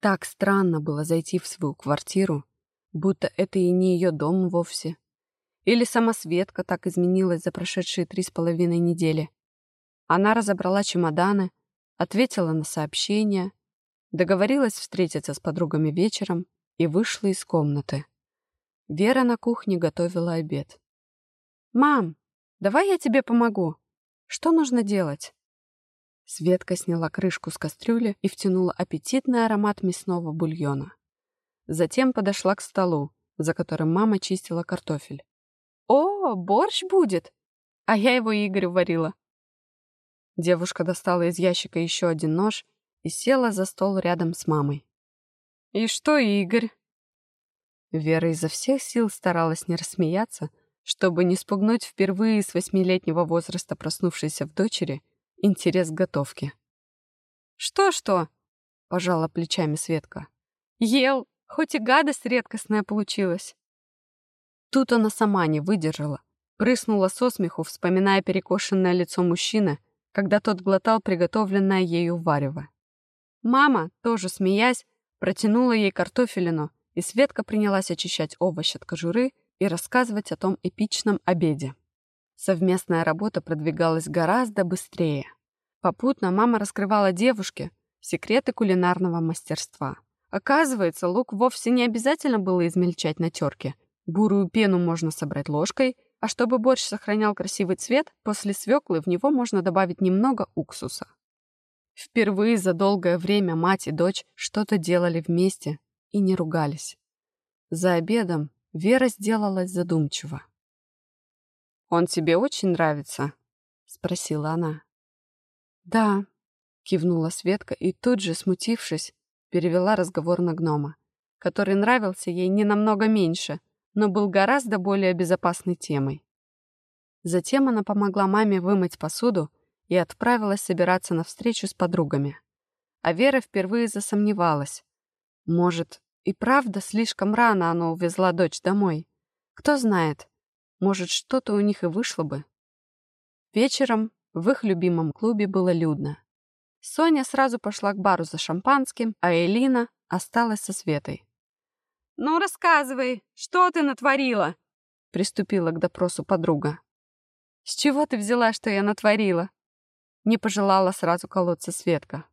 Так странно было зайти в свою квартиру, будто это и не ее дом вовсе. Или сама Светка так изменилась за прошедшие три с половиной недели. Она разобрала чемоданы, ответила на сообщения, договорилась встретиться с подругами вечером и вышла из комнаты. Вера на кухне готовила обед. «Мам, давай я тебе помогу. Что нужно делать?» Светка сняла крышку с кастрюли и втянула аппетитный аромат мясного бульона. Затем подошла к столу, за которым мама чистила картофель. «О, борщ будет! А я его Игорю варила». Девушка достала из ящика еще один нож и села за стол рядом с мамой. «И что, Игорь?» Вера изо всех сил старалась не рассмеяться, чтобы не спугнуть впервые с восьмилетнего возраста проснувшейся в дочери интерес к готовке. «Что-что?» — пожала плечами Светка. «Ел, хоть и гадость редкостная получилась». Тут она сама не выдержала, прыснула со смеху, вспоминая перекошенное лицо мужчины, когда тот глотал приготовленное ею варево. Мама, тоже смеясь, протянула ей картофелину, и Светка принялась очищать овощ от кожуры и рассказывать о том эпичном обеде. Совместная работа продвигалась гораздо быстрее. Попутно мама раскрывала девушке секреты кулинарного мастерства. Оказывается, лук вовсе не обязательно было измельчать на терке. Бурую пену можно собрать ложкой, а чтобы борщ сохранял красивый цвет, после свеклы в него можно добавить немного уксуса. Впервые за долгое время мать и дочь что-то делали вместе и не ругались. За обедом Вера сделалась задумчива. «Он тебе очень нравится?» — спросила она. «Да», — кивнула Светка и тут же, смутившись, перевела разговор на гнома, который нравился ей не намного меньше, но был гораздо более безопасной темой. Затем она помогла маме вымыть посуду и отправилась собираться на встречу с подругами. А Вера впервые засомневалась. Может, и правда слишком рано она увезла дочь домой? Кто знает, может, что-то у них и вышло бы. Вечером в их любимом клубе было людно. Соня сразу пошла к бару за шампанским, а Элина осталась со Светой. «Ну, рассказывай, что ты натворила?» Приступила к допросу подруга. «С чего ты взяла, что я натворила?» Не пожелала сразу колоться Светка.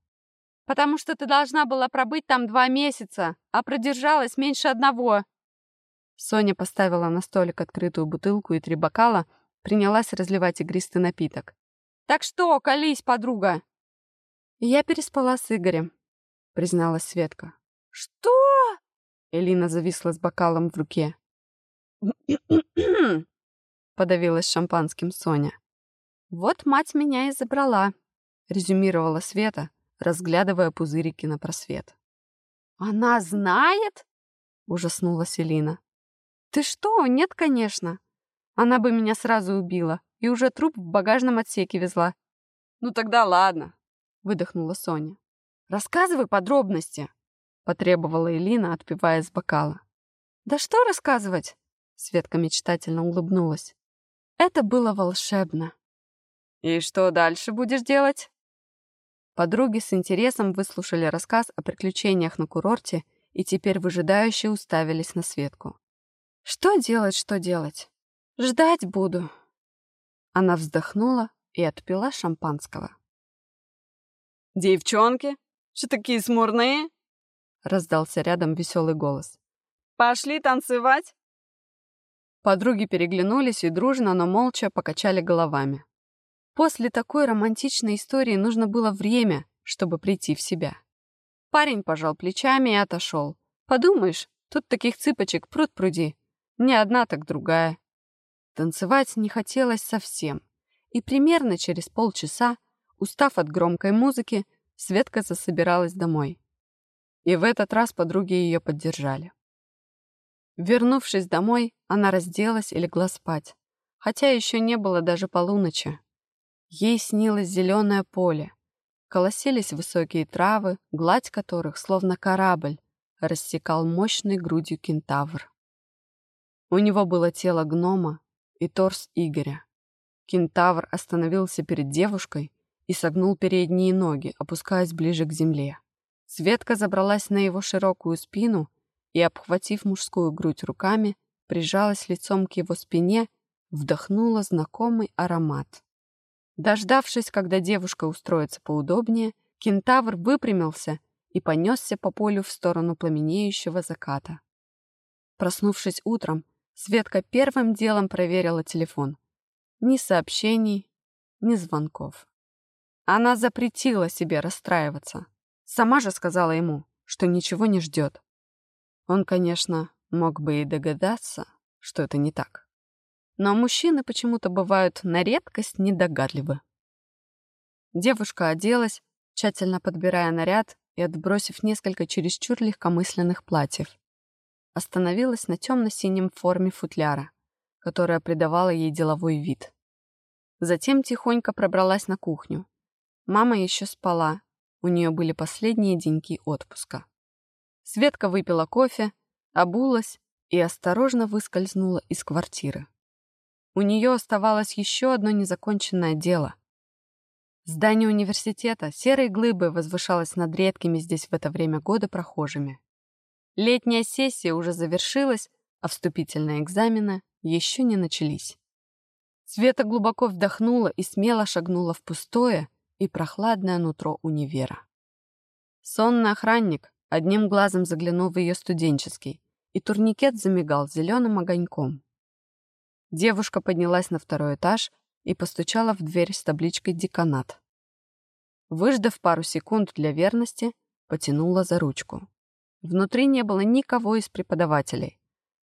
«Потому что ты должна была пробыть там два месяца, а продержалась меньше одного». Соня поставила на столик открытую бутылку и три бокала, принялась разливать игристый напиток. «Так что, колись, подруга!» «Я переспала с Игорем», — призналась Светка. «Что?» Элина зависла с бокалом в руке. подавилась шампанским Соня. «Вот мать меня и забрала», — резюмировала Света, разглядывая пузырики на просвет. «Она знает?» — ужаснулась Элина. «Ты что? Нет, конечно. Она бы меня сразу убила и уже труп в багажном отсеке везла». «Ну тогда ладно», — выдохнула Соня. «Рассказывай подробности», — потребовала Элина, отпивая из бокала. «Да что рассказывать?» — Светка мечтательно улыбнулась. «Это было волшебно». «И что дальше будешь делать?» Подруги с интересом выслушали рассказ о приключениях на курорте и теперь выжидающе уставились на Светку. «Что делать, что делать? Ждать буду». Она вздохнула и отпила шампанского. «Девчонки, что такие смурные?» Раздался рядом веселый голос. «Пошли танцевать?» Подруги переглянулись и дружно, но молча покачали головами. После такой романтичной истории нужно было время, чтобы прийти в себя. Парень пожал плечами и отошел. Подумаешь, тут таких цыпочек пруд-пруди. Не одна, так другая. Танцевать не хотелось совсем. И примерно через полчаса, устав от громкой музыки, Светка засобиралась домой. И в этот раз подруги ее поддержали. Вернувшись домой, она разделась и легла спать, хотя еще не было даже полуночи. Ей снилось зеленое поле. Колосились высокие травы, гладь которых, словно корабль, рассекал мощной грудью кентавр. У него было тело гнома и торс Игоря. Кентавр остановился перед девушкой и согнул передние ноги, опускаясь ближе к земле. Светка забралась на его широкую спину и, обхватив мужскую грудь руками, прижалась лицом к его спине, вдохнула знакомый аромат. Дождавшись, когда девушка устроится поудобнее, кентавр выпрямился и понесся по полю в сторону пламенеющего заката. Проснувшись утром, Светка первым делом проверила телефон. Ни сообщений, ни звонков. Она запретила себе расстраиваться. Сама же сказала ему, что ничего не ждет. Он, конечно, мог бы и догадаться, что это не так. Но мужчины почему-то бывают на редкость недогадливы. Девушка оделась, тщательно подбирая наряд и отбросив несколько чересчур легкомысленных платьев. Остановилась на темно-синем форме футляра, которая придавала ей деловой вид. Затем тихонько пробралась на кухню. Мама еще спала, у нее были последние деньки отпуска. Светка выпила кофе, обулась и осторожно выскользнула из квартиры. У нее оставалось еще одно незаконченное дело. Здание университета серой глыбой возвышалось над редкими здесь в это время года прохожими. Летняя сессия уже завершилась, а вступительные экзамены еще не начались. Света глубоко вдохнула и смело шагнула в пустое, и прохладное нутро универа. Сонный охранник одним глазом заглянул в ее студенческий, и турникет замигал зеленым огоньком. Девушка поднялась на второй этаж и постучала в дверь с табличкой «Деканат». Выждав пару секунд для верности, потянула за ручку. Внутри не было никого из преподавателей,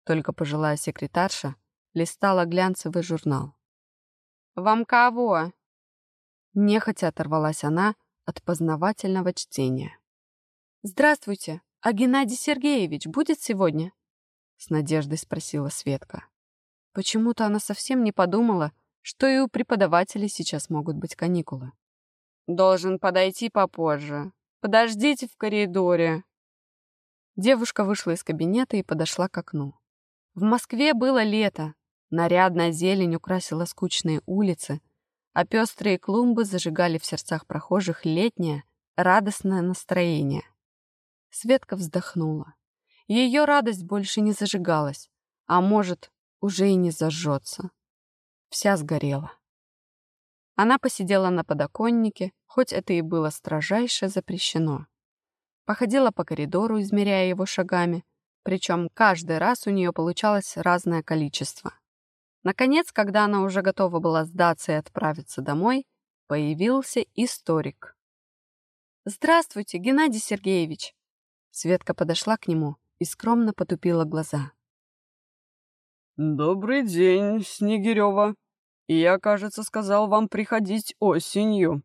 только пожилая секретарша листала глянцевый журнал. «Вам кого?» Нехотя оторвалась она от познавательного чтения. «Здравствуйте, а Геннадий Сергеевич будет сегодня?» С надеждой спросила Светка. Почему-то она совсем не подумала, что и у преподавателей сейчас могут быть каникулы. «Должен подойти попозже. Подождите в коридоре». Девушка вышла из кабинета и подошла к окну. В Москве было лето. Нарядная зелень украсила скучные улицы, а пестрые клумбы зажигали в сердцах прохожих летнее, радостное настроение. Светка вздохнула. Ее радость больше не зажигалась, а может, уже и не зажжется. Вся сгорела. Она посидела на подоконнике, хоть это и было строжайше запрещено. Походила по коридору, измеряя его шагами, причем каждый раз у нее получалось разное количество. Наконец, когда она уже готова была сдаться и отправиться домой, появился историк. «Здравствуйте, Геннадий Сергеевич!» Светка подошла к нему и скромно потупила глаза. «Добрый день, Снегирева. Я, кажется, сказал вам приходить осенью».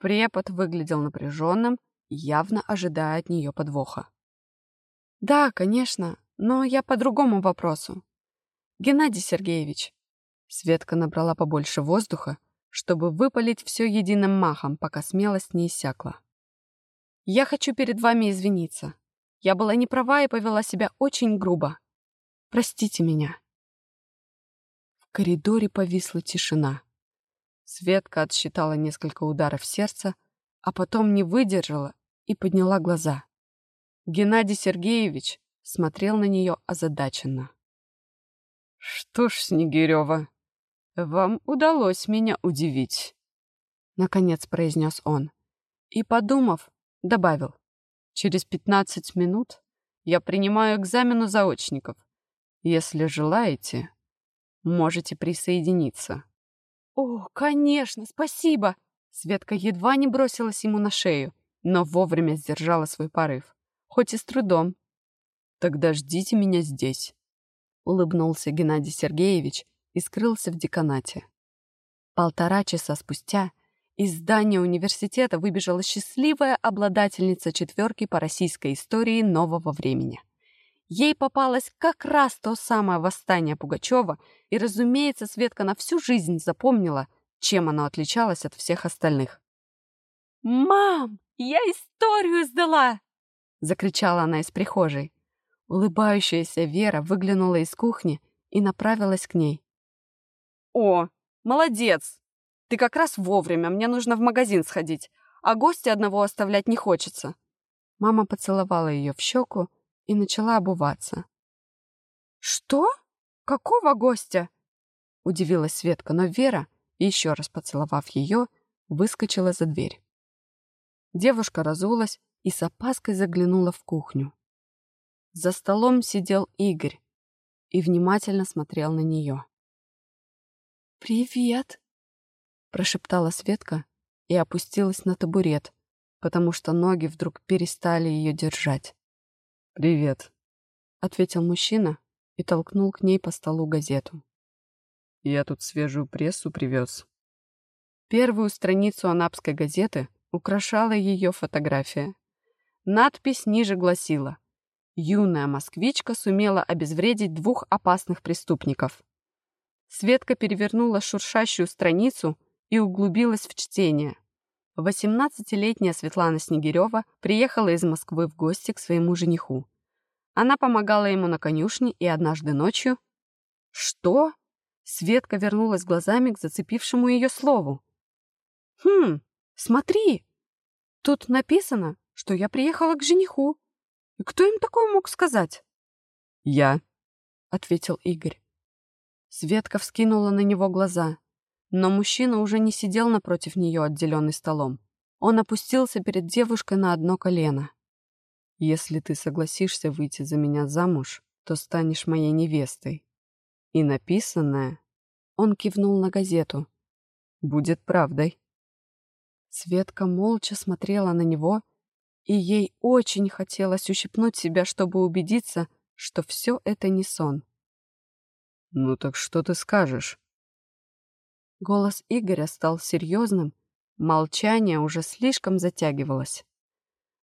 Препод выглядел напряженным, явно ожидая от нее подвоха. «Да, конечно, но я по другому вопросу. Геннадий Сергеевич. Светка набрала побольше воздуха, чтобы выпалить все единым махом, пока смелость не иссякла. Я хочу перед вами извиниться. Я была не права и повела себя очень грубо. Простите меня. В коридоре повисла тишина. Светка отсчитала несколько ударов сердца, а потом не выдержала и подняла глаза. Геннадий Сергеевич смотрел на нее озадаченно. «Что ж, Снегирева, вам удалось меня удивить», — наконец произнес он. И, подумав, добавил. «Через пятнадцать минут я принимаю экзамен у заочников. Если желаете, можете присоединиться». «О, конечно, спасибо!» Светка едва не бросилась ему на шею, но вовремя сдержала свой порыв, хоть и с трудом. «Тогда ждите меня здесь» улыбнулся Геннадий Сергеевич и скрылся в деканате. Полтора часа спустя из здания университета выбежала счастливая обладательница четверки по российской истории нового времени. Ей попалось как раз то самое восстание Пугачева, и, разумеется, Светка на всю жизнь запомнила, чем оно отличалось от всех остальных. «Мам, я историю сдала!» — закричала она из прихожей. Улыбающаяся Вера выглянула из кухни и направилась к ней. «О, молодец! Ты как раз вовремя, мне нужно в магазин сходить, а гостя одного оставлять не хочется. Мама поцеловала ее в щеку и начала обуваться. «Что? Какого гостя?» Удивилась Светка, но Вера, еще раз поцеловав ее, выскочила за дверь. Девушка разулась и с опаской заглянула в кухню. За столом сидел Игорь и внимательно смотрел на нее. «Привет!» — прошептала Светка и опустилась на табурет, потому что ноги вдруг перестали ее держать. «Привет», — ответил мужчина и толкнул к ней по столу газету. «Я тут свежую прессу привез». Первую страницу анапской газеты украшала ее фотография. Надпись ниже гласила «Юная москвичка сумела обезвредить двух опасных преступников». Светка перевернула шуршащую страницу и углубилась в чтение. 18-летняя Светлана Снегирева приехала из Москвы в гости к своему жениху. Она помогала ему на конюшне и однажды ночью... Что? Светка вернулась глазами к зацепившему ее слову. «Хм, смотри! Тут написано, что я приехала к жениху. И кто им такое мог сказать?» «Я», — ответил Игорь. Светка вскинула на него глаза. Но мужчина уже не сидел напротив нее, отделенный столом. Он опустился перед девушкой на одно колено. «Если ты согласишься выйти за меня замуж, то станешь моей невестой. И написанное...» Он кивнул на газету. «Будет правдой». Светка молча смотрела на него, и ей очень хотелось ущипнуть себя, чтобы убедиться, что все это не сон. «Ну так что ты скажешь?» Голос Игоря стал серьезным, молчание уже слишком затягивалось.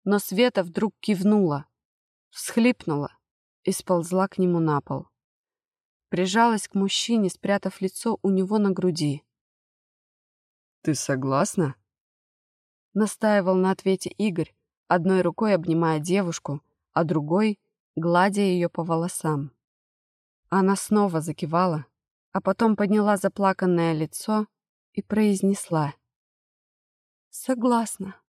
Но Света вдруг кивнула, всхлипнула и сползла к нему на пол. Прижалась к мужчине, спрятав лицо у него на груди. «Ты согласна?» Настаивал на ответе Игорь, одной рукой обнимая девушку, а другой — гладя ее по волосам. Она снова закивала, а потом подняла заплаканное лицо и произнесла. «Согласна».